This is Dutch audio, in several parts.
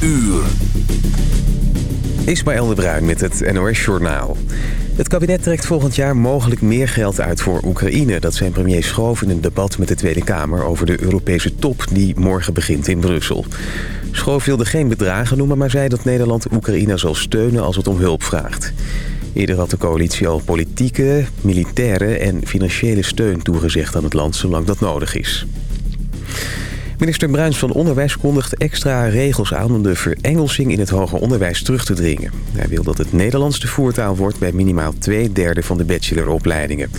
uur. Ismaël de Bruin met het NOS Journaal. Het kabinet trekt volgend jaar mogelijk meer geld uit voor Oekraïne. Dat zijn premier Schoof in een debat met de Tweede Kamer... over de Europese top die morgen begint in Brussel. Schoof wilde geen bedragen noemen, maar zei dat Nederland Oekraïne zal steunen als het om hulp vraagt. Eerder had de coalitie al politieke, militaire en financiële steun toegezegd aan het land... zolang dat nodig is. Minister Bruins van Onderwijs kondigt extra regels aan om de verengelsing in het hoger onderwijs terug te dringen. Hij wil dat het Nederlands de voertaal wordt bij minimaal twee derde van de bacheloropleidingen.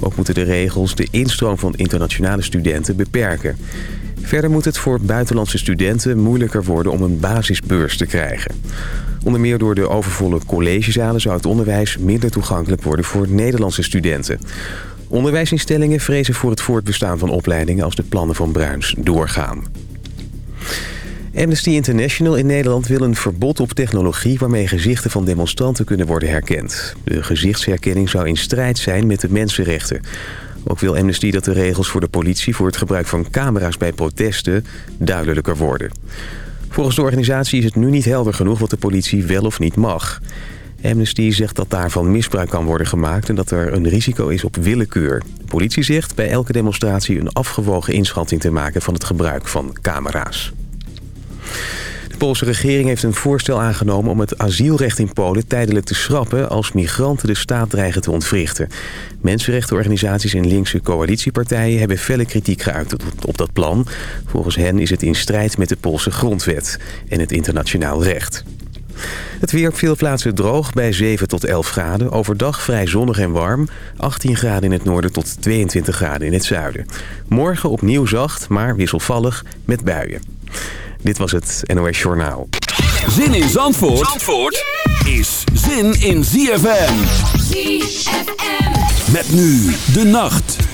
Ook moeten de regels de instroom van internationale studenten beperken. Verder moet het voor buitenlandse studenten moeilijker worden om een basisbeurs te krijgen. Onder meer door de overvolle collegezalen zou het onderwijs minder toegankelijk worden voor Nederlandse studenten. Onderwijsinstellingen vrezen voor het voortbestaan van opleidingen als de plannen van Bruins doorgaan. Amnesty International in Nederland wil een verbod op technologie... waarmee gezichten van demonstranten kunnen worden herkend. De gezichtsherkenning zou in strijd zijn met de mensenrechten. Ook wil Amnesty dat de regels voor de politie... voor het gebruik van camera's bij protesten duidelijker worden. Volgens de organisatie is het nu niet helder genoeg... wat de politie wel of niet mag. Amnesty zegt dat daarvan misbruik kan worden gemaakt... en dat er een risico is op willekeur. De politie zegt bij elke demonstratie een afgewogen inschatting te maken... van het gebruik van camera's. De Poolse regering heeft een voorstel aangenomen om het asielrecht in Polen tijdelijk te schrappen als migranten de staat dreigen te ontwrichten. Mensenrechtenorganisaties en linkse coalitiepartijen hebben felle kritiek geuit op dat plan. Volgens hen is het in strijd met de Poolse grondwet en het internationaal recht. Het weer op veel plaatsen droog bij 7 tot 11 graden. Overdag vrij zonnig en warm. 18 graden in het noorden tot 22 graden in het zuiden. Morgen opnieuw zacht, maar wisselvallig met buien. Dit was het NOS Journaal. Zin in Zandvoort, Zandvoort is zin in ZFM. ZFM. Met nu de nacht.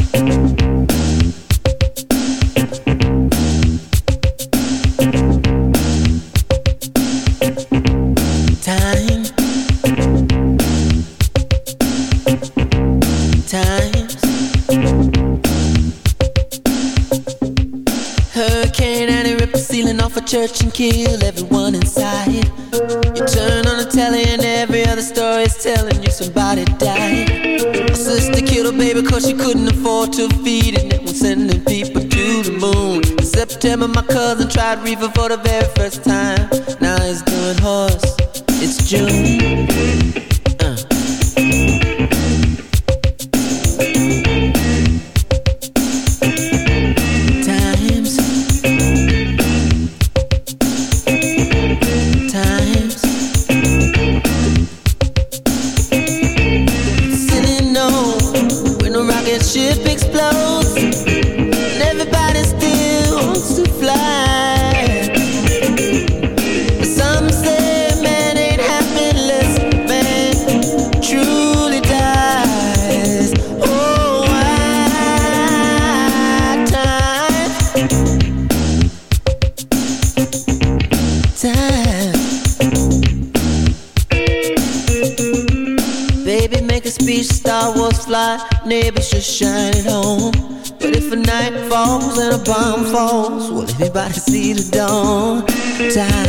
Afford to feed it. and we're sending people to the moon. In September, my cousin tried reefer for the very first time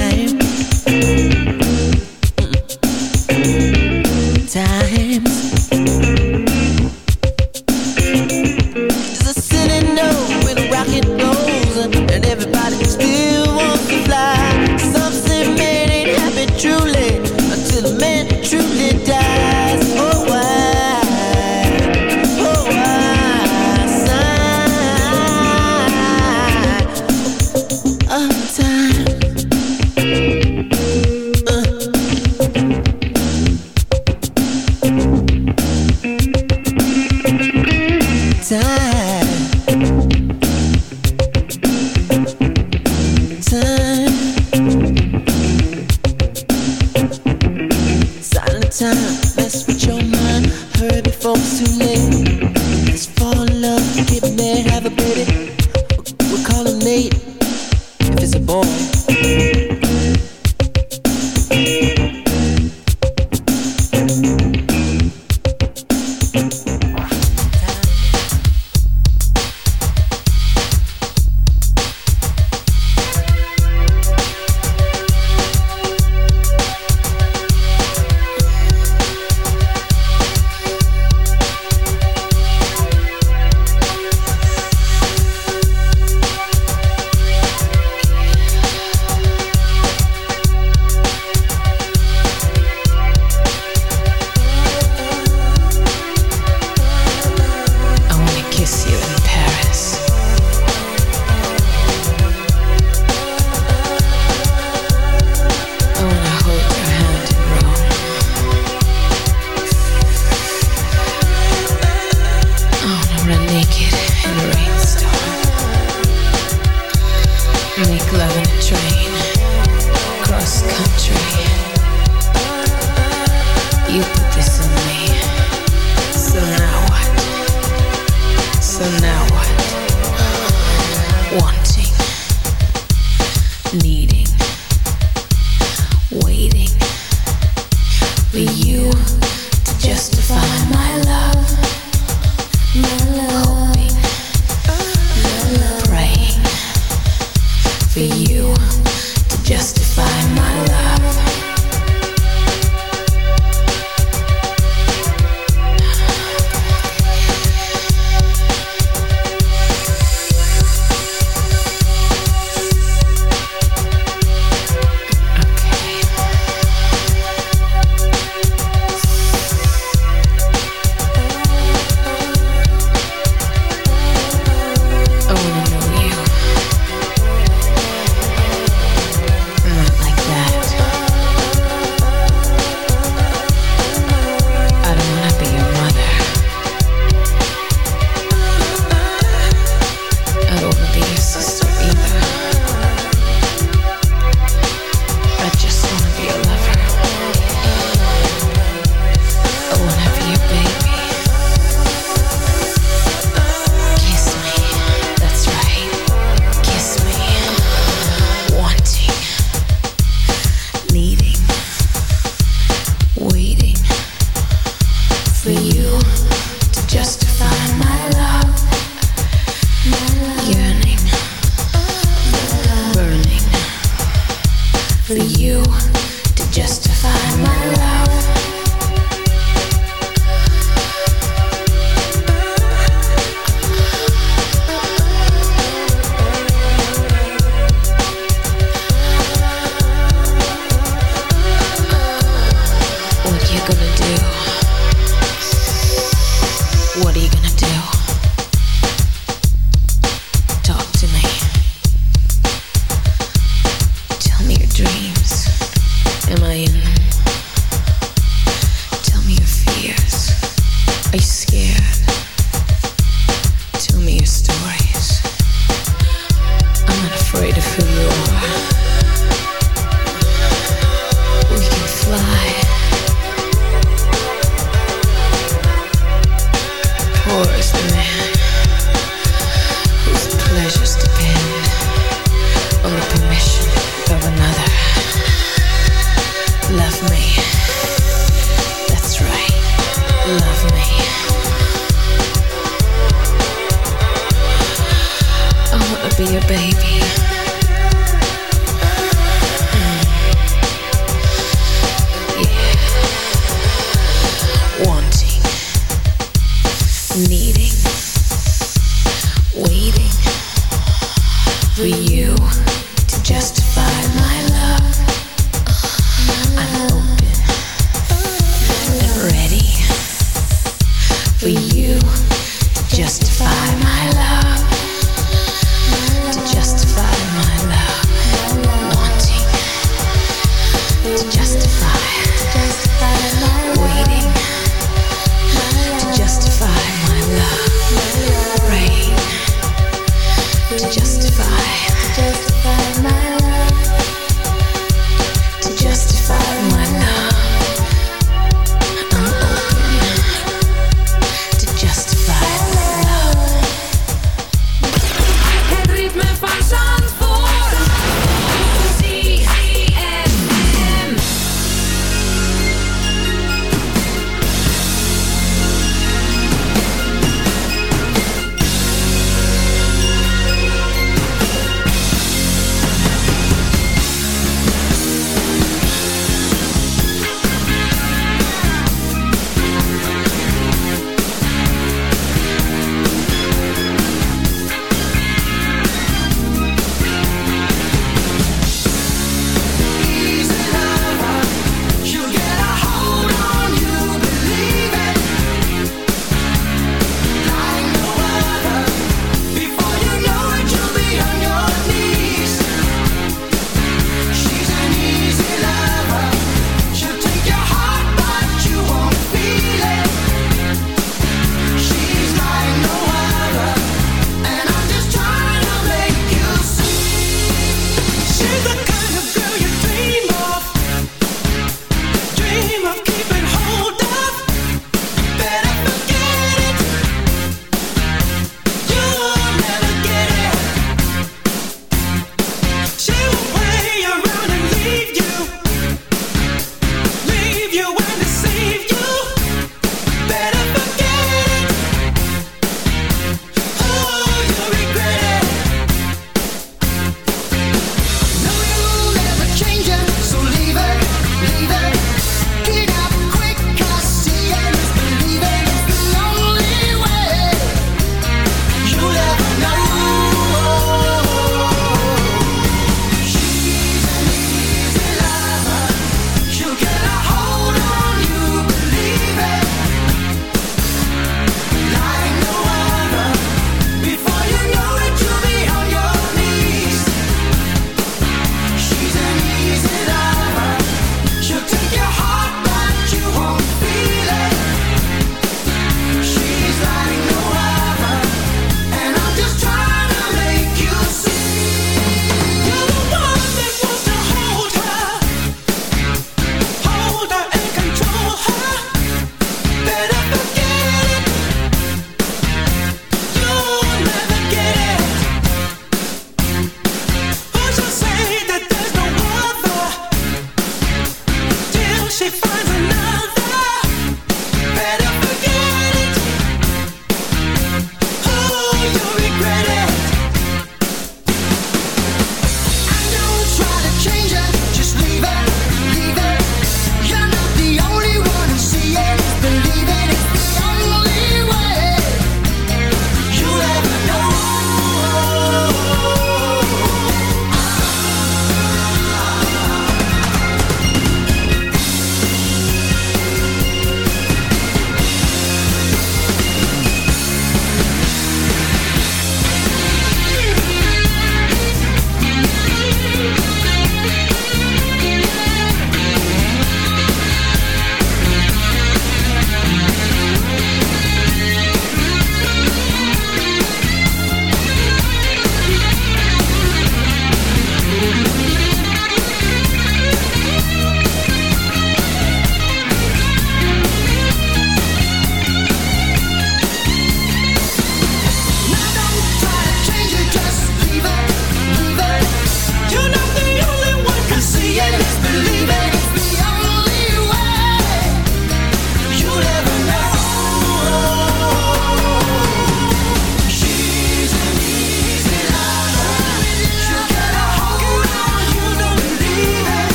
love me.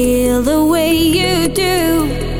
feel the way you do.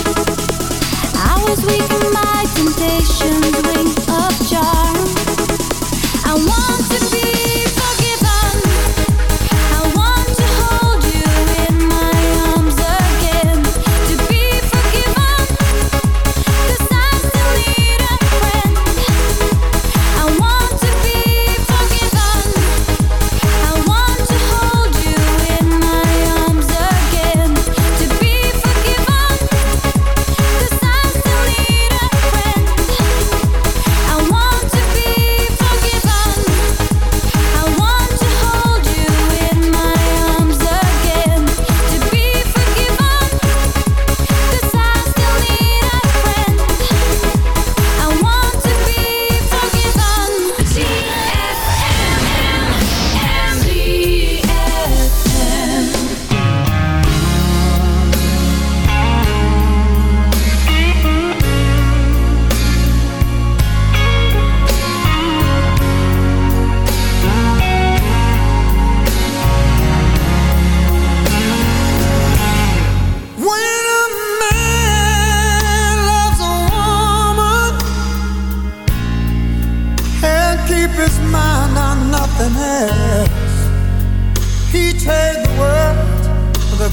temptation's wings of charm. I want to.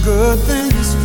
good things.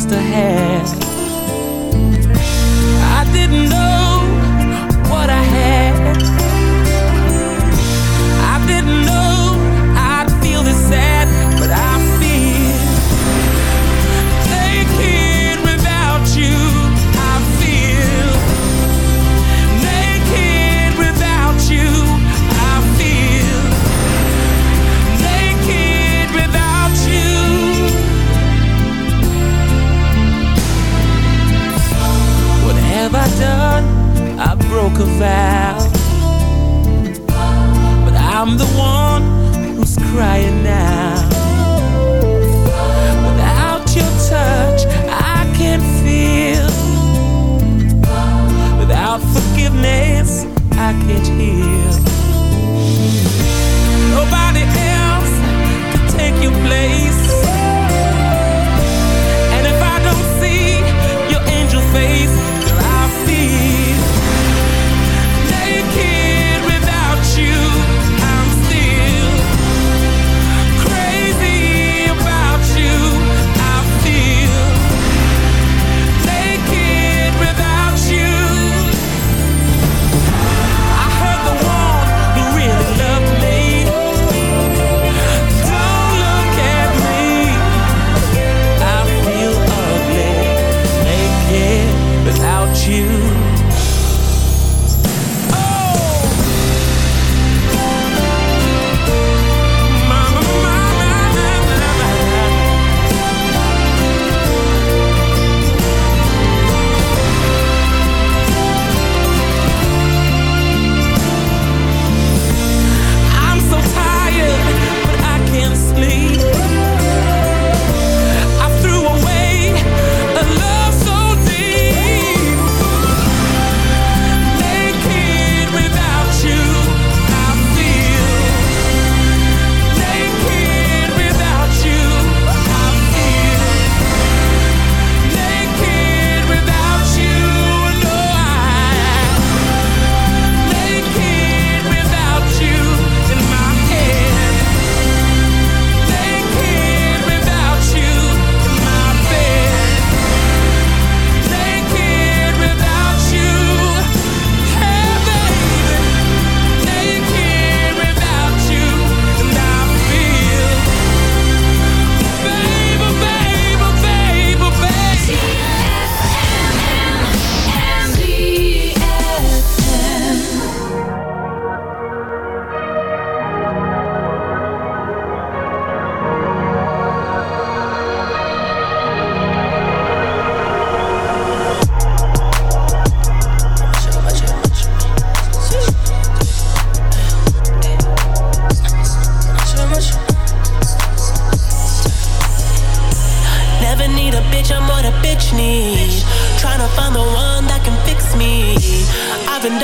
just ahead.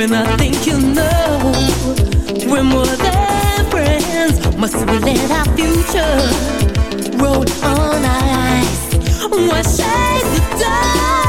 When I think you know We're more than friends. Must we let our future Roll on our eyes? Why shade the dark?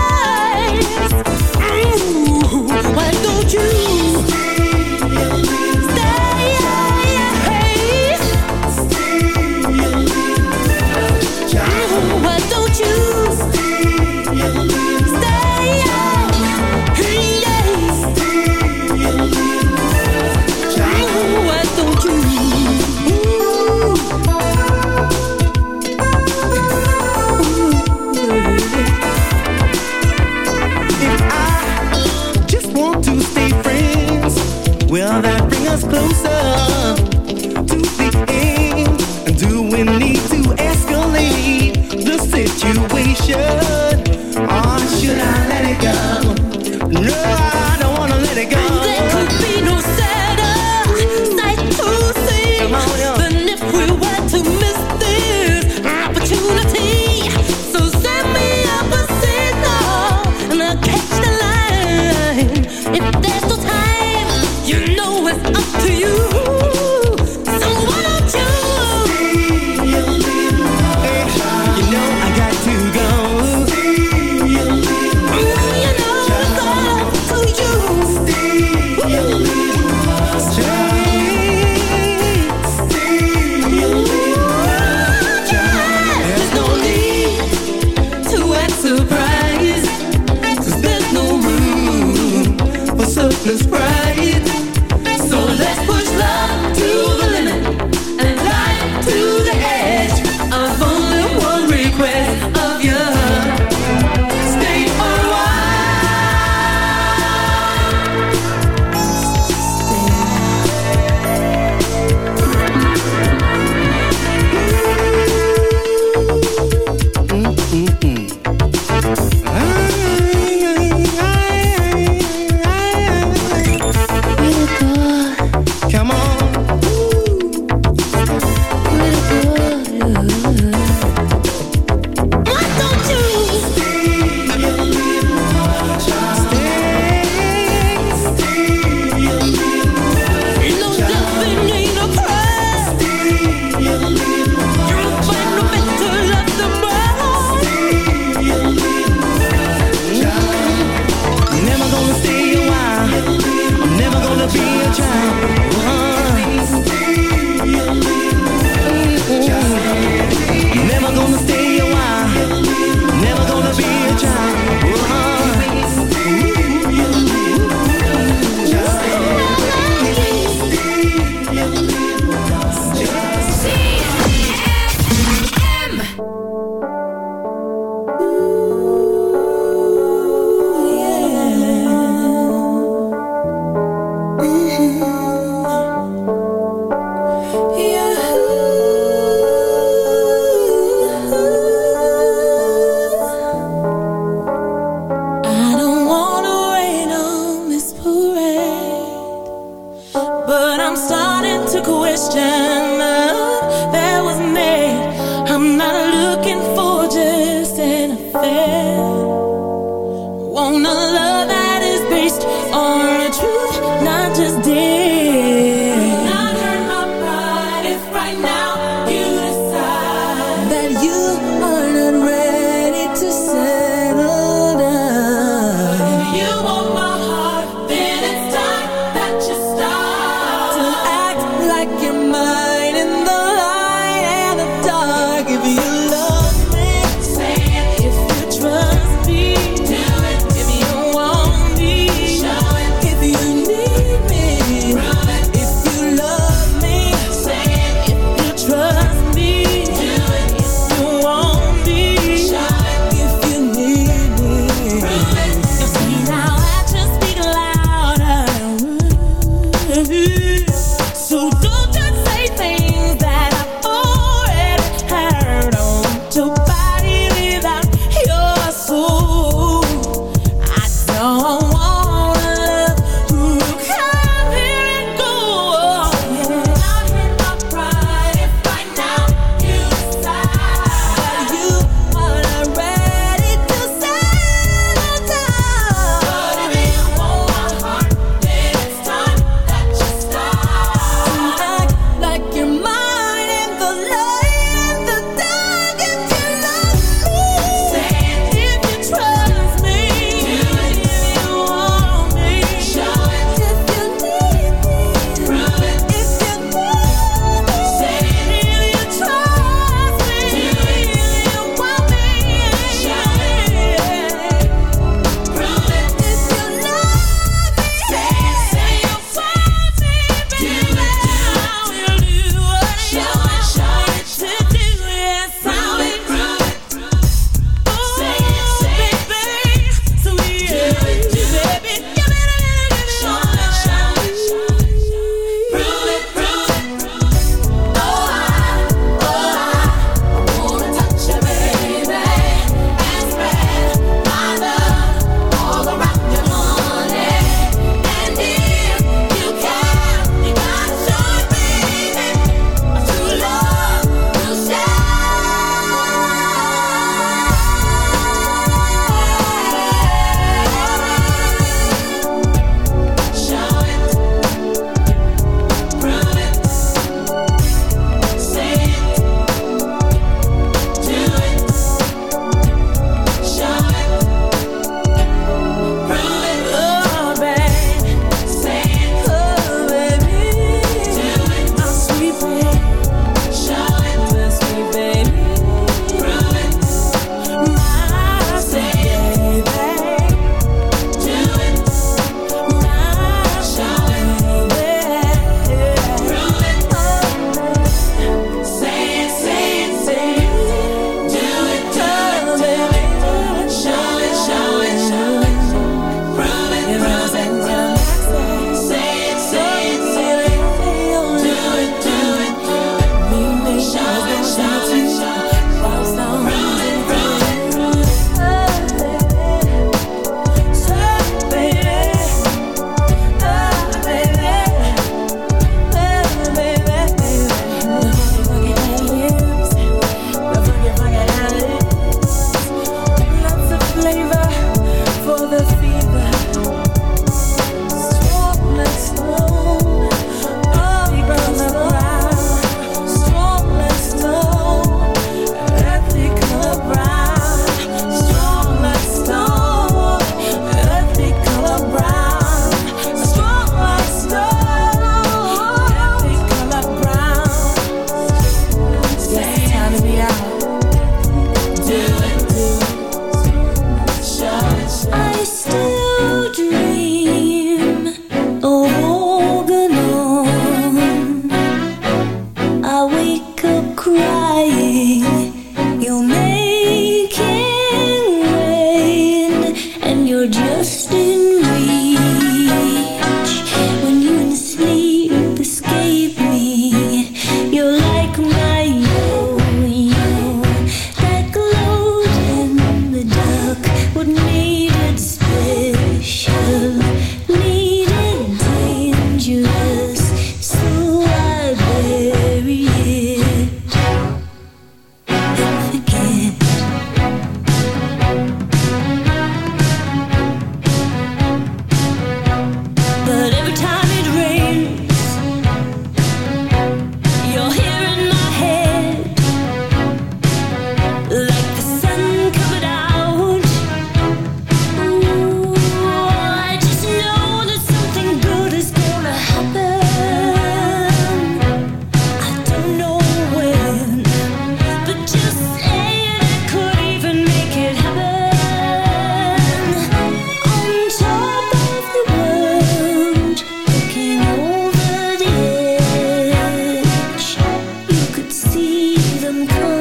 them come.